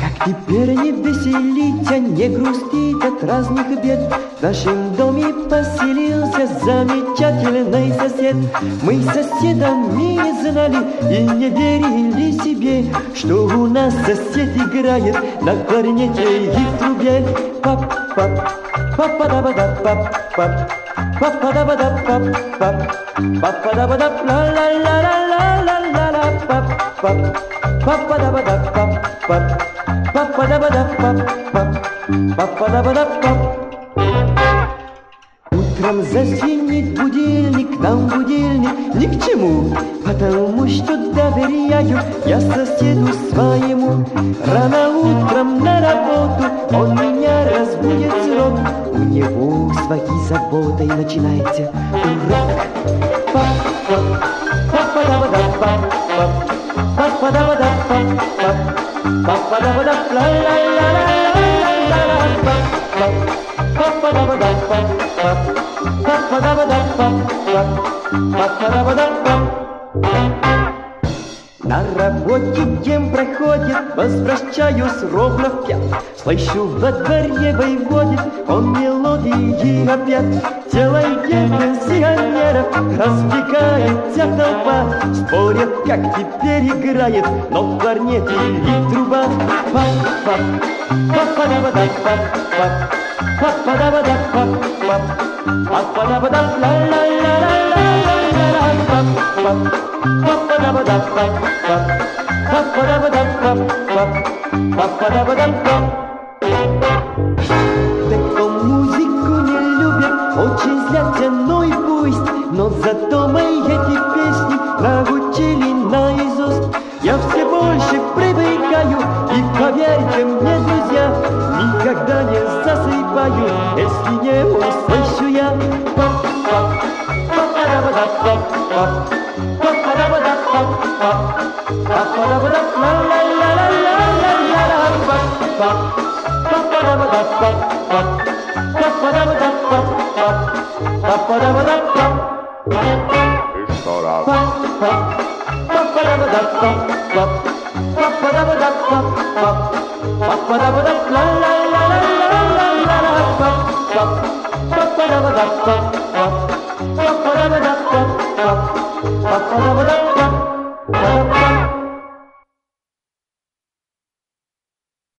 Как теперь не веселить, а не грустить от разных бед В нашем доме поселился замечательный сосед. Мы соседами не знали и не верили себе Что у нас сосед играет на кларнете и трубе. Пап-пап, папа-да-ба-да-пап-пап Папа-да-ба-да-пап-пап Папа-да-ба-да, ла-ла-ла-ла-ла-ла-ла Пап-пап, папа-да-ба-да-пап-пап Папа-да-ба-да-пап-пап Папа-да-ба-да-пап Утром зазвенит будильник, нам будильник ни к чему, Потому что доверяю я соседу своему. Рано утром на работу он меня разбудит срок, У него свои заботы начинается урок. Пап-пап, папа-да-ба-да-пап-пап, На работе день проходит, возвращаюсь ровно в пять. Слышу, во дворе выводит он мелодии опять. Делает пенсионеров, разбегается толпа. Спорят, как теперь играет, но в кларнете и труба. Пап-пап, папа-да-ба-да-пап-пап, папа-да-ба-да-пап-пап, папа-да-ба-да, ла-ла-ла-ла-ла-ла-ла, пап-пап. Кто музыку не любит, очень злятся, ну и пусть, но зато мои эти песни научили наизусть. Я все больше привыкаю, и поверьте мне, друзья, никогда не засыпаю, если не услышу я пап-пап, па-па-да-ба-да-пап-пап. This time.